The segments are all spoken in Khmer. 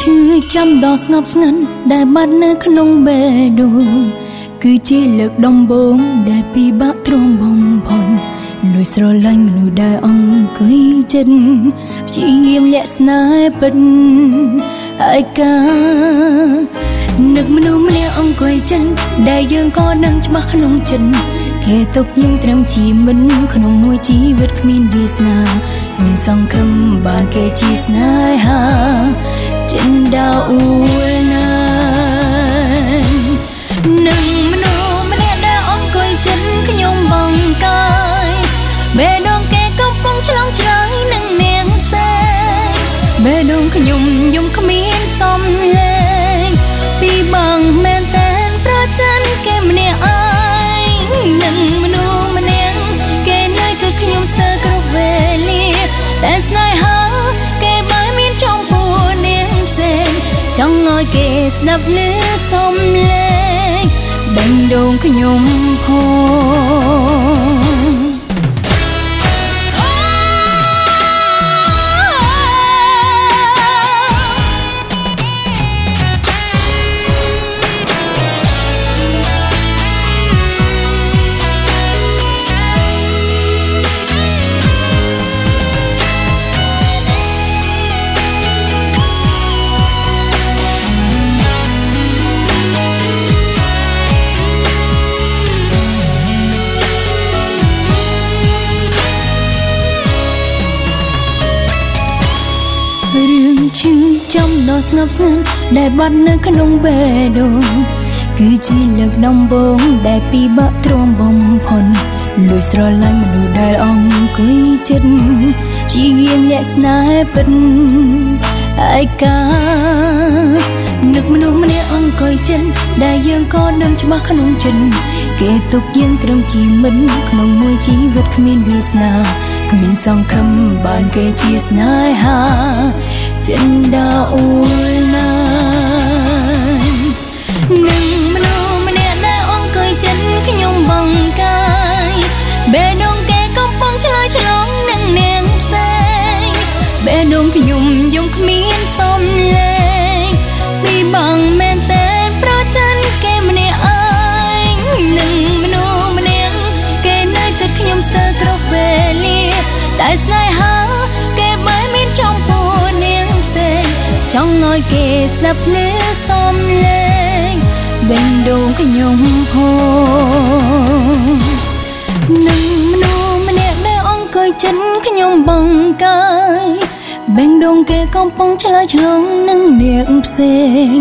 ឈឺចាំដល់ស្ងប់ស្ងាត់ដែលបាត់នៅក្នុងបេះដូងគឺជាលើកដំបូងដែលពិបាកទ្រាំបំផុតលួចស្រឡាញ់មនុស្សដែលអង្គុយចិត្តព្យាយាមលាក់ស្នេហ៍ពិតឯកានឹកមនុស្សម្នាក់អង្គុយចិត្តដែលយើងក៏នឹងច្បាស់ក្នុងចិត្តគេទុកយើងត្រឹមជាមិនក្នុងមួយជីវិតគ្មានវាសនាមានសង្ឃឹមបានគេជាស្នេហា ចិនដៅអ៊ូលណានឹងមនុស្សម្នាក់ដែលអង្គុយចិត្តខ្ញុំបងកាយបេះដូងគេកំពុងឆ្លងឆ្លើយនឹងនាងផ្សេងបេះដូងខ្ញុំយំគ្មាន យគេស្ដាប់លឺសំលេងបេះដូងខ្ញុំផង ឈឺចាំដល់ស្ងប់ស្ងាត់ដែលបាត់នៅក្នុងបេះដូងគឺជាលើកដំបូងដែលពិបាកទ្រាំបំផុតលួចស្រឡាញ់មនុស្សដែលអង្គុយចិត្តព្យាយាមលាក់ស្នេហ៍ពិតឯកានឹកមនុស្សម្នាក់អង្គុយចិត្តដែលយើងក៏នឹងច្បាស់ក្នុងចិត្តគេទុកយើងត្រឹមជាមិត្តក្នុងមួយជីវិតគ្មានវាសនាគ្មានសង្ឃឹមបានគេជាស្នេហា ចិនដាអ៊ូលណានឹងមនុស្សម្នាក់ដែលអង្គុយចិត្តខ្ញុំបងកាយបេះដូងគេកំពុងឆ្លើយឆ្លងនឹងនាងផ្សេងបេះដូងខ្ញុំយំគ្មាន ងចង់ឲ្យគេស្ដាប់លឺសំលេងបេះដូងខ្ញុំផងនឹងមនុស្សម្នាក់ដែលអង្គុយចិត្តខ្ញុំបងកាយបេះដូងគេកំពុងឆ្លើយឆ្លងនឹងនាងផ្សេង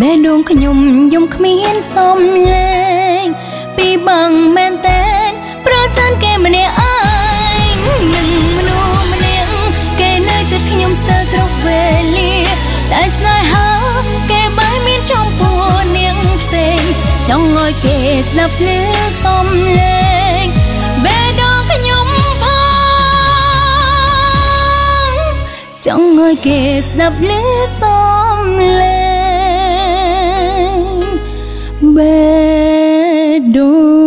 បេះដូងខ្ញុំយំគ្មានសំលេងពីបងមែនតែនប្រច័នគេម្នាក់ ចង់ឲ្យគេស្ដាប់លឺសំលេងបេះដូងខ្ញុំផងច